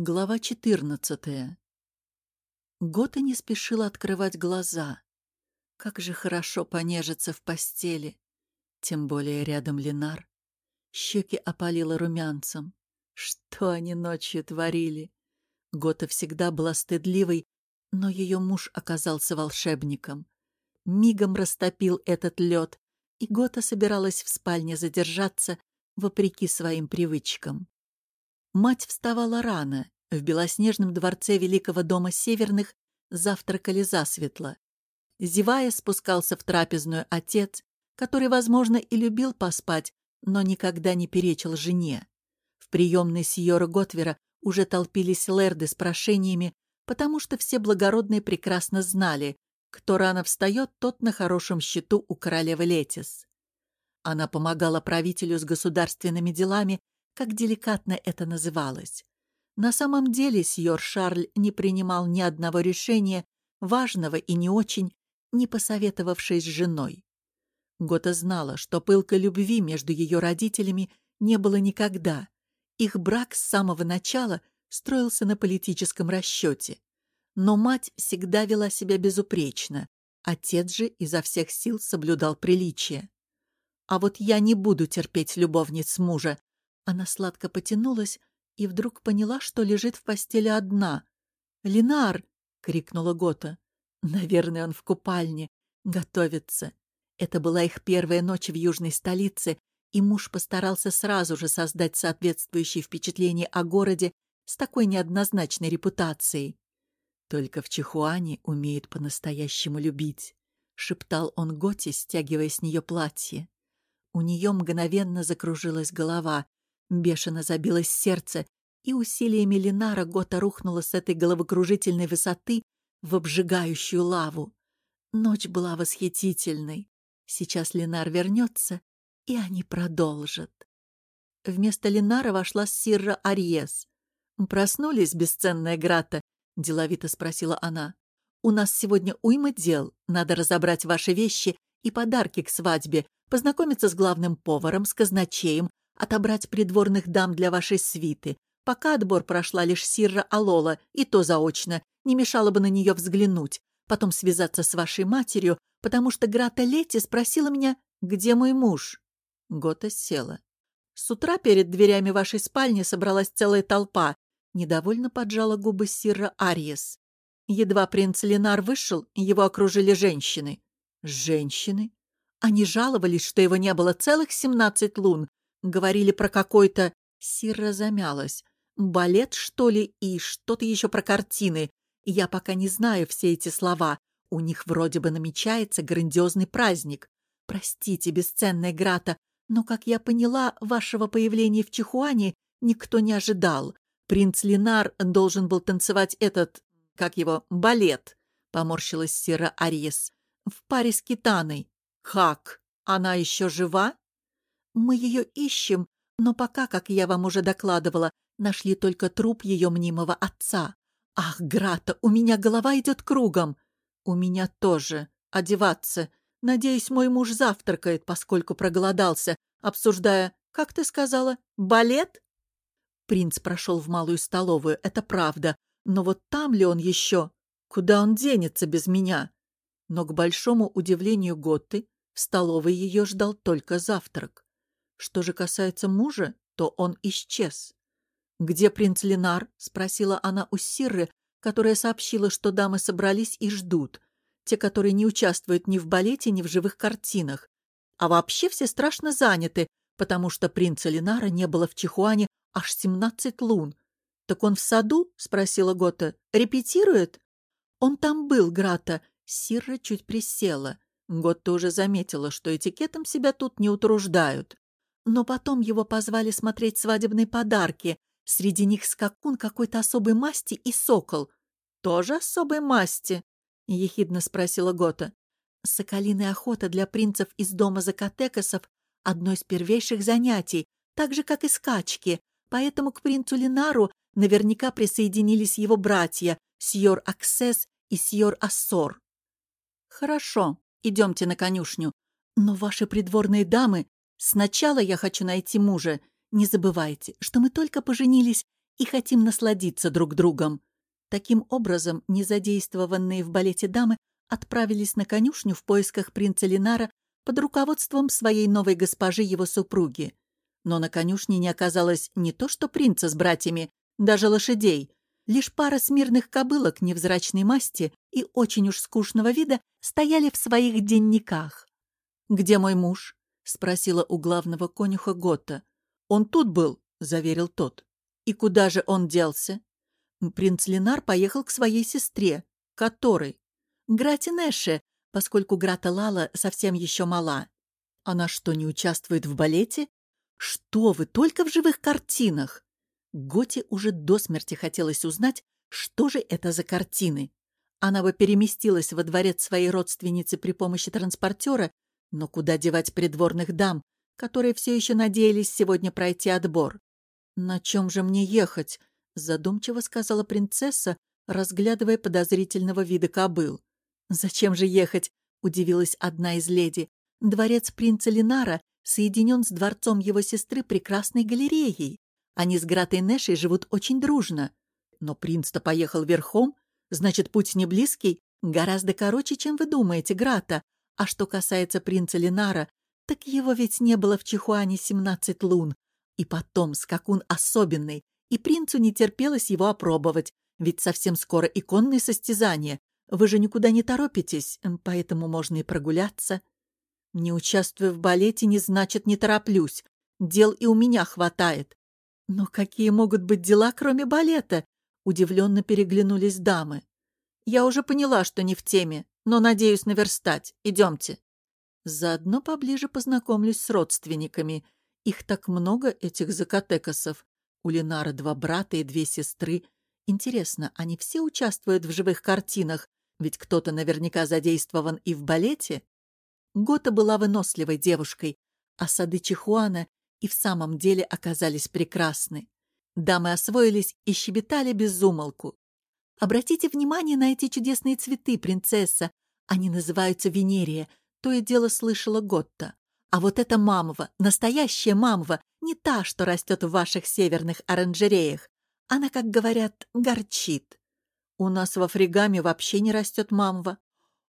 Глава 14. Гота не спешила открывать глаза. Как же хорошо понежиться в постели. Тем более рядом Ленар. Щеки опалило румянцем. Что они ночью творили? Гота всегда была стыдливой, но ее муж оказался волшебником. Мигом растопил этот лед, и Гота собиралась в спальне задержаться, вопреки своим привычкам. Мать вставала рано. В белоснежном дворце Великого дома Северных завтракали засветло. Зевая, спускался в трапезную отец, который, возможно, и любил поспать, но никогда не перечил жене. В приемной сьора Готвера уже толпились лэрды с прошениями, потому что все благородные прекрасно знали, кто рано встает, тот на хорошем счету у королевы Летис. Она помогала правителю с государственными делами как деликатно это называлось. На самом деле сьор Шарль не принимал ни одного решения, важного и не очень, не посоветовавшись с женой. Гота знала, что пылкой любви между ее родителями не было никогда. Их брак с самого начала строился на политическом расчете. Но мать всегда вела себя безупречно, отец же изо всех сил соблюдал приличие. «А вот я не буду терпеть любовниц мужа», она сладко потянулась и вдруг поняла, что лежит в постели одна. «Линар!» — крикнула Гота. «Наверное, он в купальне. Готовится». Это была их первая ночь в южной столице, и муж постарался сразу же создать соответствующее впечатление о городе с такой неоднозначной репутацией. «Только в Чихуане умеет по-настоящему любить», — шептал он Готе, стягивая с нее платье. У нее мгновенно закружилась голова, Бешено забилось сердце, и усилиями Ленара Гота рухнула с этой головокружительной высоты в обжигающую лаву. Ночь была восхитительной. Сейчас Ленар вернется, и они продолжат. Вместо Ленара вошла Сирра Арьес. «Проснулись, бесценная Грата?» — деловито спросила она. «У нас сегодня уйма дел. Надо разобрать ваши вещи и подарки к свадьбе, познакомиться с главным поваром, с казначеем, отобрать придворных дам для вашей свиты. Пока отбор прошла лишь Сирра Алола, и то заочно, не мешало бы на нее взглянуть. Потом связаться с вашей матерью, потому что Грата Лети спросила меня, где мой муж. Гота села. С утра перед дверями вашей спальни собралась целая толпа. Недовольно поджала губы Сирра Ариес. Едва принц Ленар вышел, его окружили женщины. Женщины? Они жаловались, что его не было целых семнадцать лун, Говорили про какой-то... Сира замялась. Балет, что ли, и что-то еще про картины. Я пока не знаю все эти слова. У них вроде бы намечается грандиозный праздник. Простите, бесценная Грата, но, как я поняла, вашего появления в Чихуане никто не ожидал. Принц Линар должен был танцевать этот, как его, балет, — поморщилась Сира Ариес, — в паре с Китаной. Как? Она еще жива? Мы ее ищем, но пока, как я вам уже докладывала, нашли только труп ее мнимого отца. Ах, Грата, у меня голова идет кругом. У меня тоже. Одеваться. Надеюсь, мой муж завтракает, поскольку проголодался, обсуждая, как ты сказала, балет? Принц прошел в малую столовую, это правда. Но вот там ли он еще? Куда он денется без меня? Но, к большому удивлению Готты, в столовой ее ждал только завтрак. Что же касается мужа, то он исчез. «Где принц Ленар?» — спросила она у Сирры, которая сообщила, что дамы собрались и ждут. Те, которые не участвуют ни в балете, ни в живых картинах. А вообще все страшно заняты, потому что принца Ленара не было в Чихуане аж семнадцать лун. «Так он в саду?» — спросила Гота. «Репетирует?» «Он там был, Грата». Сирра чуть присела. Готта уже заметила, что этикетом себя тут не утруждают. Но потом его позвали смотреть свадебные подарки. Среди них скакун какой-то особой масти и сокол. «Тоже особой масти?» — ехидно спросила Гота. «Соколиная охота для принцев из дома Закатекасов — одно из первейших занятий, так же, как и скачки. Поэтому к принцу Линару наверняка присоединились его братья Сьор Аксес и Сьор Ассор. «Хорошо, идемте на конюшню. Но ваши придворные дамы Сначала я хочу найти мужа. Не забывайте, что мы только поженились, и хотим насладиться друг другом». Таким образом, незадействованные в балете дамы отправились на конюшню в поисках принца Линара под руководством своей новой госпожи его супруги. Но на конюшне не оказалось не то что принца с братьями, даже лошадей. Лишь пара смирных кобылок невзрачной масти и очень уж скучного вида стояли в своих денниках. «Где мой муж?» — спросила у главного конюха Готта. «Он тут был», — заверил тот. «И куда же он делся?» Принц Ленар поехал к своей сестре, которой? Грате Нэше, поскольку Грата Лала совсем еще мала. Она что, не участвует в балете? Что вы, только в живых картинах? Готе уже до смерти хотелось узнать, что же это за картины. Она бы переместилась во дворец своей родственницы при помощи транспортера, но куда девать придворных дам, которые все еще надеялись сегодня пройти отбор? «На чем же мне ехать?» — задумчиво сказала принцесса, разглядывая подозрительного вида кобыл. «Зачем же ехать?» — удивилась одна из леди. «Дворец принца Линара соединен с дворцом его сестры прекрасной галереей. Они с Гратой Нэшей живут очень дружно. Но принц-то поехал верхом, значит, путь не близкий, гораздо короче, чем вы думаете, Грата. А что касается принца Линара, так его ведь не было в Чихуане семнадцать лун. И потом, скакун особенный, и принцу не терпелось его опробовать, ведь совсем скоро иконные состязания. Вы же никуда не торопитесь, поэтому можно и прогуляться. Не участвую в балете не значит не тороплюсь. Дел и у меня хватает. Но какие могут быть дела, кроме балета? Удивленно переглянулись дамы. Я уже поняла, что не в теме, но надеюсь наверстать. Идемте. Заодно поближе познакомлюсь с родственниками. Их так много, этих закатекосов. У Ленара два брата и две сестры. Интересно, они все участвуют в живых картинах? Ведь кто-то наверняка задействован и в балете. Гота была выносливой девушкой, а сады Чихуана и в самом деле оказались прекрасны. Дамы освоились и щебетали без умолку. «Обратите внимание на эти чудесные цветы, принцесса. Они называются Венерия», — то и дело слышала Готта. «А вот эта мамва, настоящая мамва, не та, что растет в ваших северных оранжереях. Она, как говорят, горчит. У нас во фригаме вообще не растет мамва».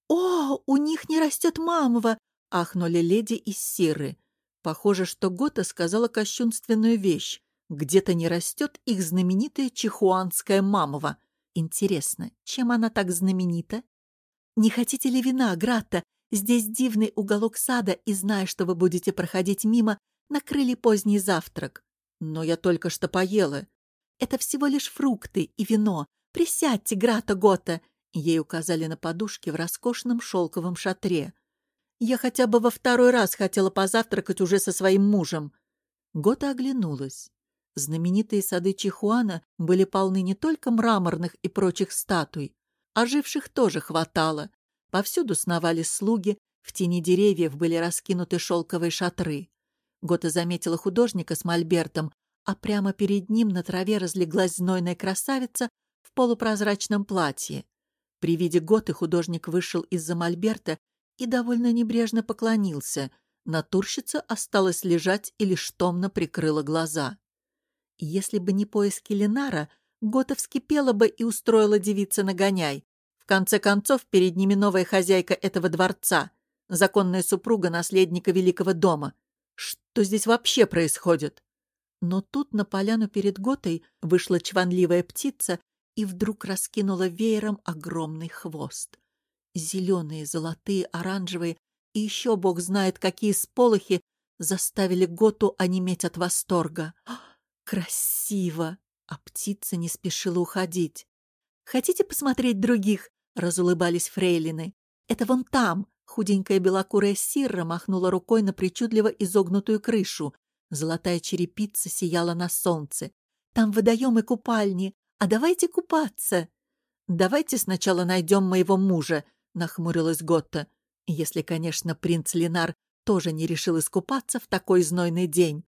«О, у них не растет мамва!» — ахнули леди из Сиры. Похоже, что Гота сказала кощунственную вещь. Где-то не растет их знаменитая чихуанская мамова. Интересно, чем она так знаменита? «Не хотите ли вина, Гратта? Здесь дивный уголок сада, и, зная, что вы будете проходить мимо, накрыли поздний завтрак. Но я только что поела. Это всего лишь фрукты и вино. Присядьте, Грата Гота!» Ей указали на подушке в роскошном шелковом шатре. Я хотя бы во второй раз хотела позавтракать уже со своим мужем. Гота оглянулась. Знаменитые сады Чихуана были полны не только мраморных и прочих статуй. Оживших тоже хватало. Повсюду сновали слуги, в тени деревьев были раскинуты шелковые шатры. Гота заметила художника с мольбертом, а прямо перед ним на траве разлеглась знойная красавица в полупрозрачном платье. При виде Готы художник вышел из-за мольберта и довольно небрежно поклонился. Натурщица осталась лежать и лишь томно прикрыла глаза. Если бы не поиски Ленара, Гота вскипела бы и устроила девица нагоняй. Конце концов, перед ними новая хозяйка этого дворца, законная супруга наследника великого дома. Что здесь вообще происходит? Но тут на поляну перед Готой вышла чванливая птица и вдруг раскинула веером огромный хвост. Зеленые, золотые, оранжевые и еще бог знает какие сполохи заставили Готу онеметь от восторга. Красиво! А птица не спешила уходить. «Хотите посмотреть других?» — разулыбались фрейлины. «Это вон там!» — худенькая белокурая сирра махнула рукой на причудливо изогнутую крышу. Золотая черепица сияла на солнце. «Там водоем и купальни. А давайте купаться!» «Давайте сначала найдем моего мужа», — нахмурилась Готта. «Если, конечно, принц Ленар тоже не решил искупаться в такой знойный день».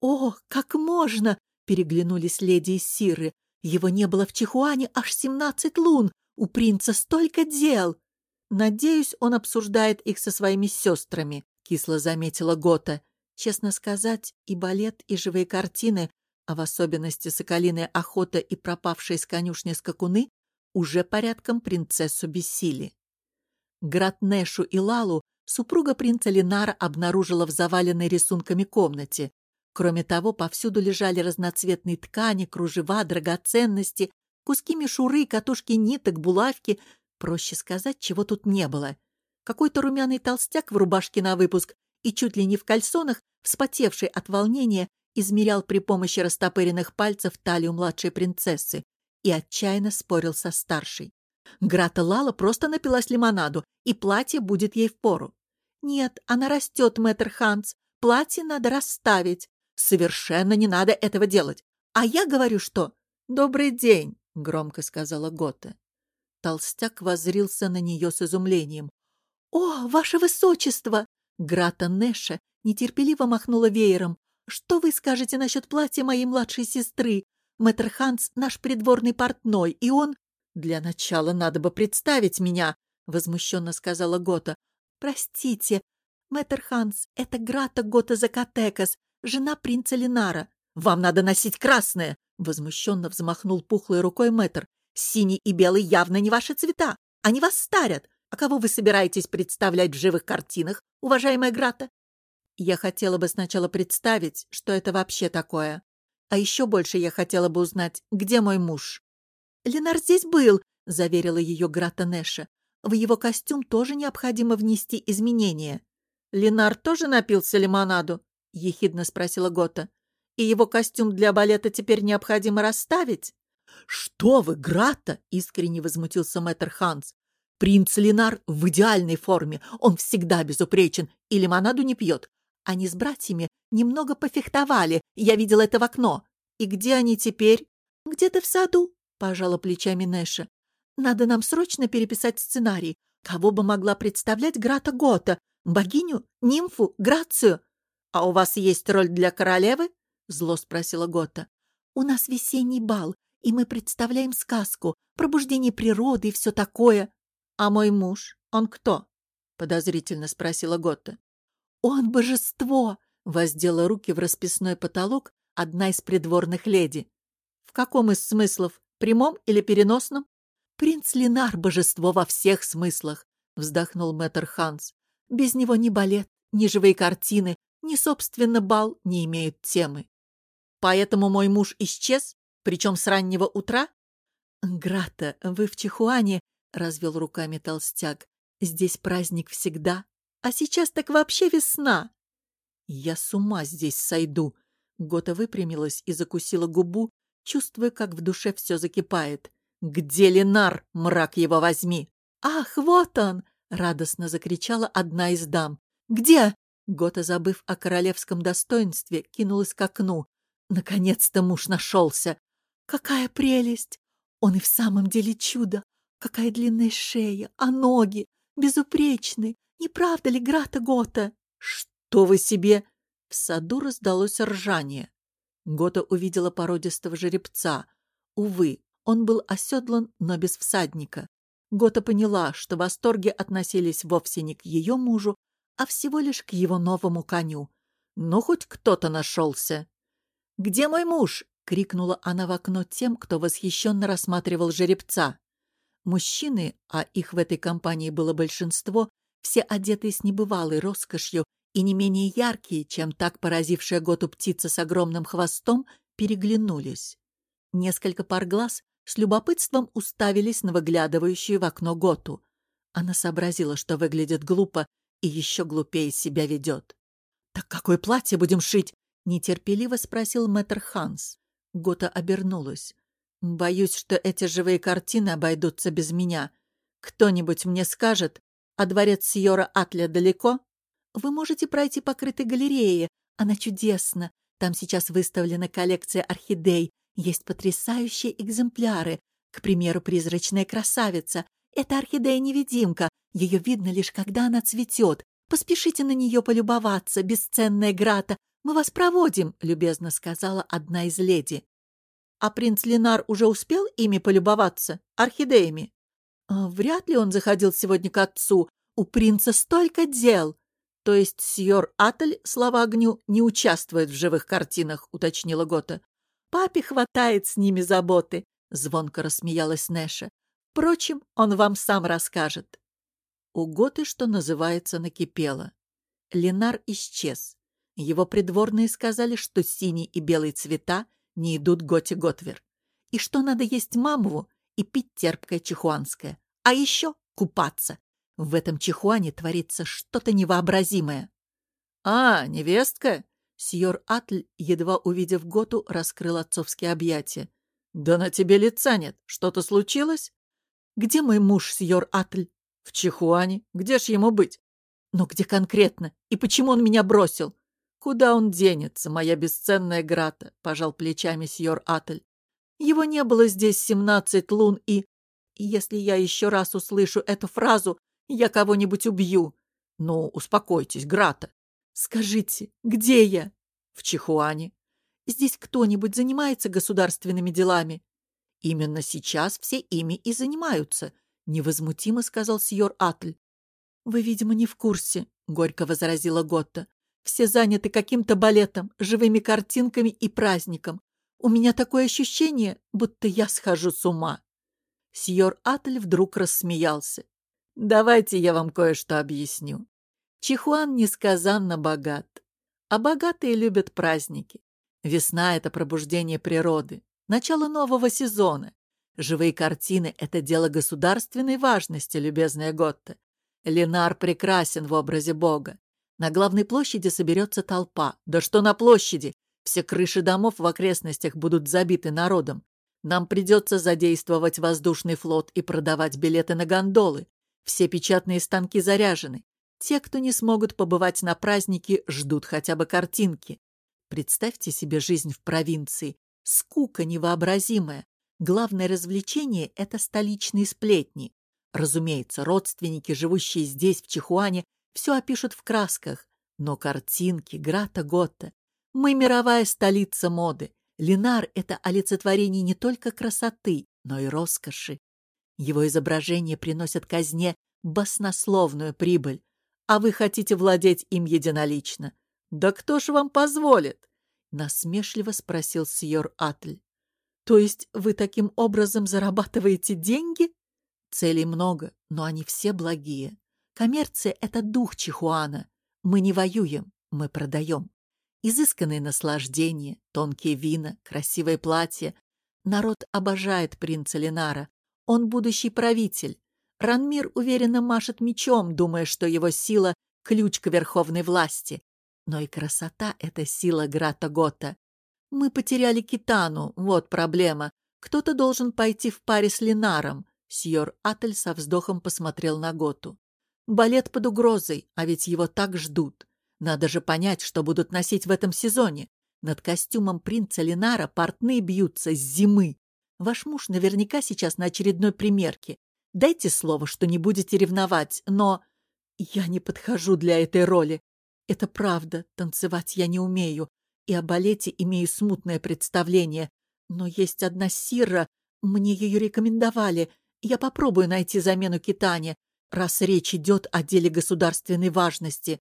«О, как можно!» — переглянулись леди и сиры. «Его не было в Чихуане аж семнадцать лун! У принца столько дел!» «Надеюсь, он обсуждает их со своими сестрами», — кисло заметила Гота. «Честно сказать, и балет, и живые картины а в особенности соколиная охота и пропавшие с конюшни скакуны, уже порядком принцессу бесили. Гратнешу и Лалу супруга принца Ленара обнаружила в заваленной рисунками комнате. Кроме того, повсюду лежали разноцветные ткани, кружева, драгоценности, куски мишуры, катушки ниток, булавки. Проще сказать, чего тут не было. Какой-то румяный толстяк в рубашке на выпуск и чуть ли не в кальсонах, вспотевший от волнения, измерял при помощи растопыренных пальцев талию младшей принцессы и отчаянно спорил со старшей. Грата Лала просто напилась лимонаду, и платье будет ей впору. «Нет, она растет, мэтр Ханс. Платье надо расставить. Совершенно не надо этого делать. А я говорю, что...» «Добрый день», — громко сказала Гота. Толстяк воззрился на нее с изумлением. «О, ваше высочество!» Грата Нэша нетерпеливо махнула веером. «Что вы скажете насчет платья моей младшей сестры? Мэтр Ханс — наш придворный портной, и он...» «Для начала надо бы представить меня», — возмущенно сказала Гота. «Простите, мэтр Ханс, это Грата Гота Закатекас, жена принца Линара. Вам надо носить красное!» — возмущенно взмахнул пухлой рукой мэтр. «Синий и белый явно не ваши цвета. Они вас старят. А кого вы собираетесь представлять в живых картинах, уважаемая Грата?» Я хотела бы сначала представить, что это вообще такое. А еще больше я хотела бы узнать, где мой муж. «Ленар здесь был», — заверила ее Грата Нэша. «В его костюм тоже необходимо внести изменения». «Ленар тоже напился лимонаду?» — ехидно спросила Гота. «И его костюм для балета теперь необходимо расставить?» «Что вы, Грата!» — искренне возмутился мэтр Ханс. «Принц Ленар в идеальной форме, он всегда безупречен и лимонаду не пьет. Они с братьями немного пофехтовали, я видел это в окно. И где они теперь? Где-то в саду, пожала плечами Нэша. Надо нам срочно переписать сценарий. Кого бы могла представлять Грата Гота? Богиню? Нимфу? Грацию? А у вас есть роль для королевы? Зло спросила Гота. У нас весенний бал, и мы представляем сказку, пробуждение природы и все такое. А мой муж, он кто? Подозрительно спросила Гота. «Он божество!» — воздела руки в расписной потолок одна из придворных леди. «В каком из смыслов? Прямом или переносном?» «Принц Ленар — божество во всех смыслах», — вздохнул мэтр Ханс. «Без него ни балет, ни живые картины, ни, собственно, бал не имеют темы. Поэтому мой муж исчез, причем с раннего утра?» «Грата, вы в Чихуане», — развел руками толстяк. «Здесь праздник всегда, а сейчас так вообще весна. Я с ума здесь сойду. Гота выпрямилась и закусила губу, чувствуя, как в душе все закипает. «Где Ленар, мрак его возьми?» «Ах, вот он!» — радостно закричала одна из дам. «Где?» Гота, забыв о королевском достоинстве, кинулась к окну. Наконец-то муж нашелся. «Какая прелесть! Он и в самом деле чудо! Какая длинная шея, а ноги! Безупречны! Не правда ли, Грата Гота? Что вы себе? В саду раздалось ржание. Гота увидела породистого жеребца. Увы, он был оседлан, но без всадника. Гота поняла, что восторги относились вовсе не к ее мужу, а всего лишь к его новому коню. Ну, хоть кто-то нашелся. «Где мой муж?» — крикнула она в окно тем, кто восхищенно рассматривал жеребца. Мужчины, а их в этой компании было большинство, все одетые с небывалой роскошью и не менее яркие, чем так поразившая Готу птица с огромным хвостом, переглянулись. Несколько пар глаз с любопытством уставились на выглядывающую в окно Готу. Она сообразила, что выглядит глупо и еще глупее себя ведет. «Так какое платье будем шить?» — нетерпеливо спросил мэтр Ханс. Гота обернулась. «Боюсь, что эти живые картины обойдутся без меня. Кто-нибудь мне скажет, а дворец Сьора Атля далеко? Вы можете пройти по крытой галерее. Она чудесна. Там сейчас выставлена коллекция орхидей. Есть потрясающие экземпляры. К примеру, призрачная красавица. Это орхидея-невидимка. Ее видно лишь, когда она цветет. Поспешите на нее полюбоваться, бесценная Грата. Мы вас проводим, — любезно сказала одна из леди. А принц Ленар уже успел ими полюбоваться? Орхидеями? А вряд ли он заходил сегодня к отцу. У принца столько дел. То есть сьор Атель, слава огню, не участвует в живых картинах, уточнила Гота. Папе хватает с ними заботы, — звонко рассмеялась Нэша. Впрочем, он вам сам расскажет. У Готы, что называется, накипело. Ленар исчез. Его придворные сказали, что синий и белый цвета не идут Готе Готвер. И что надо есть мамову и пить терпкое чихуанское. А еще купаться. В этом чихуане творится что-то невообразимое. «А, невестка?» Сьор Атль, едва увидев Готу, раскрыл отцовские объятия. «Да на тебе лица нет. Что-то случилось?» «Где мой муж, сьор Атль?» «В Чихуане. Где ж ему быть?» «Но где конкретно? И почему он меня бросил?» «Куда он денется, моя бесценная Грата?» — пожал плечами сьор Атль. «Его не было здесь семнадцать лун и...» «Если я еще раз услышу эту фразу, я кого-нибудь убью». «Ну, успокойтесь, Грата. Скажите, где я?» «В Чихуане». «Здесь кто-нибудь занимается государственными делами?» «Именно сейчас все ими и занимаются», — невозмутимо сказал сьор Атль. «Вы, видимо, не в курсе», — горько возразила Готта. «Все заняты каким-то балетом, живыми картинками и праздником. У меня такое ощущение, будто я схожу с ума». Сьор Атль вдруг рассмеялся. «Давайте я вам кое-что объясню. Чихуан несказанно богат. А богатые любят праздники. Весна — это пробуждение природы, начало нового сезона. Живые картины — это дело государственной важности, любезная Готта. Ленар прекрасен в образе Бога. На главной площади соберется толпа. Да что на площади? Все крыши домов в окрестностях будут забиты народом. Нам придется задействовать воздушный флот и продавать билеты на гондолы. Все печатные станки заряжены. Те, кто не смогут побывать на празднике, ждут хотя бы картинки. Представьте себе жизнь в провинции. Скука невообразимая. Главное развлечение — это столичные сплетни. Разумеется, родственники, живущие здесь, в Чихуане, все опишут в красках. Но картинки, Грата-Готта. Мы мировая столица моды. Ленар — это олицетворение не только красоты, но и роскоши. Его изображения приносят казне баснословную прибыль а вы хотите владеть им единолично. Да кто ж вам позволит? Насмешливо спросил сьор Атль. То есть вы таким образом зарабатываете деньги? Целей много, но они все благие. Коммерция — это дух Чихуана. Мы не воюем, мы продаем. Изысканные наслаждения, тонкие вина, красивое платье. Народ обожает принца Ленара. Он будущий правитель. Ранмир уверенно машет мечом, думая, что его сила — ключ к верховной власти. Но и красота — это сила Грата Гота. Мы потеряли Китану, вот проблема. Кто-то должен пойти в паре с Ленаром. Сьор Атель со вздохом посмотрел на Готу. Балет под угрозой, а ведь его так ждут. Надо же понять, что будут носить в этом сезоне. Над костюмом принца Ленара портные бьются с зимы. Ваш муж наверняка сейчас на очередной примерке. Дайте слово, что не будете ревновать, но... Я не подхожу для этой роли. Это правда, танцевать я не умею, и о балете имею смутное представление. Но есть одна Сирра, мне ее рекомендовали. Я попробую найти замену Китане, раз речь идет о деле государственной важности.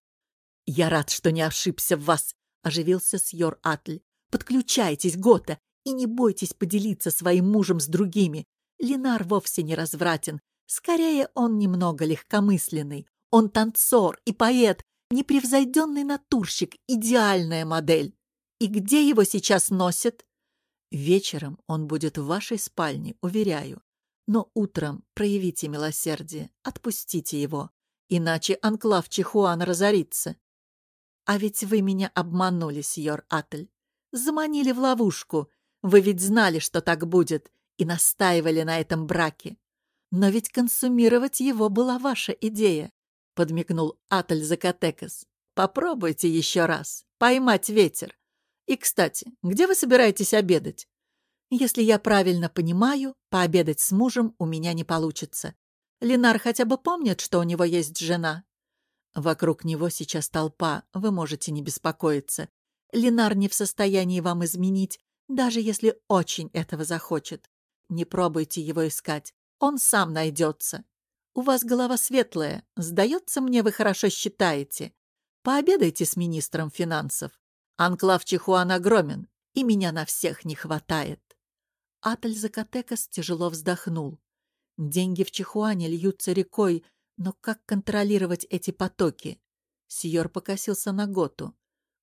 Я рад, что не ошибся в вас, — оживился Сьор Атль. Подключайтесь, Гота, и не бойтесь поделиться своим мужем с другими. Ленар вовсе не развратен. Скорее, он немного легкомысленный. Он танцор и поэт, непревзойденный натурщик, идеальная модель. И где его сейчас носят? Вечером он будет в вашей спальне, уверяю. Но утром проявите милосердие, отпустите его, иначе анклав Чихуан разорится. А ведь вы меня обманули, сьор Атль. Заманили в ловушку. Вы ведь знали, что так будет, и настаивали на этом браке. Но ведь консумировать его была ваша идея, — подмигнул Атль Закатекас. Попробуйте еще раз. Поймать ветер. И, кстати, где вы собираетесь обедать? Если я правильно понимаю, пообедать с мужем у меня не получится. Ленар хотя бы помнит, что у него есть жена. Вокруг него сейчас толпа, вы можете не беспокоиться. Ленар не в состоянии вам изменить, даже если очень этого захочет. Не пробуйте его искать, он сам найдется. У вас голова светлая, сдается мне, вы хорошо считаете. Пообедайте с министром финансов. Анклав Чихуан огромен, и меня на всех не хватает. Атль Закатекас тяжело вздохнул. Деньги в Чихуане льются рекой, но как контролировать эти потоки? Сьор покосился на Готу.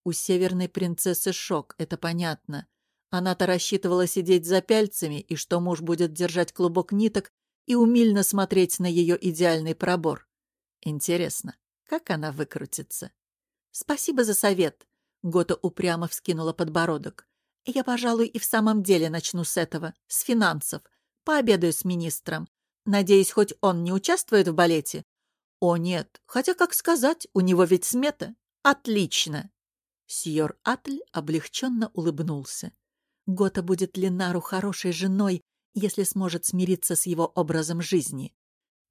У северной принцессы шок, это понятно. Она-то рассчитывала сидеть за пяльцами, и что муж будет держать клубок ниток и умильно смотреть на ее идеальный пробор. Интересно, как она выкрутится? «Спасибо за совет», — Гота упрямо вскинула подбородок. «Я, пожалуй, и в самом деле начну с этого, с финансов. Пообедаю с министром. Надеюсь, хоть он не участвует в балете?» «О, нет. Хотя, как сказать, у него ведь смета. Отлично!» Сьор Атль облегченно улыбнулся. Гота будет Ленару хорошей женой, если сможет смириться с его образом жизни.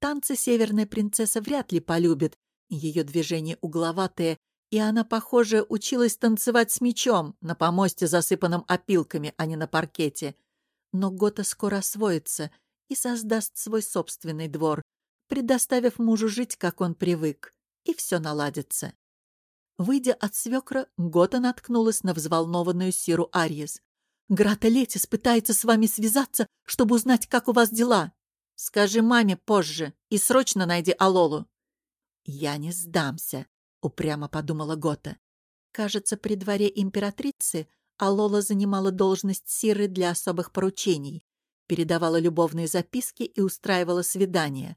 Танцы северная принцесса вряд ли полюбит, ее движения угловатые, и она, похоже, училась танцевать с мечом на помосте, засыпанном опилками, а не на паркете. Но Гота скоро освоится и создаст свой собственный двор, предоставив мужу жить, как он привык, и все наладится. Выйдя от свекра, Гота наткнулась на взволнованную Сиру Арьес. «Грата Летис пытается с вами связаться, чтобы узнать, как у вас дела. Скажи маме позже и срочно найди Алолу». «Я не сдамся», — упрямо подумала Гота. Кажется, при дворе императрицы Алола занимала должность Сиры для особых поручений, передавала любовные записки и устраивала свидания.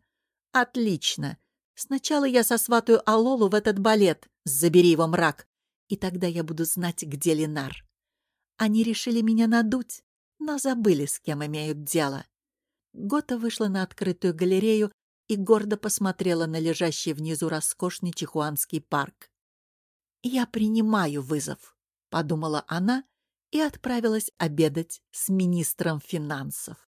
«Отлично! Сначала я сосватаю Алолу в этот балет, забери его мрак, и тогда я буду знать, где Ленар. Они решили меня надуть, но забыли, с кем имеют дело. Гота вышла на открытую галерею и гордо посмотрела на лежащий внизу роскошный Чихуанский парк. «Я принимаю вызов», — подумала она и отправилась обедать с министром финансов.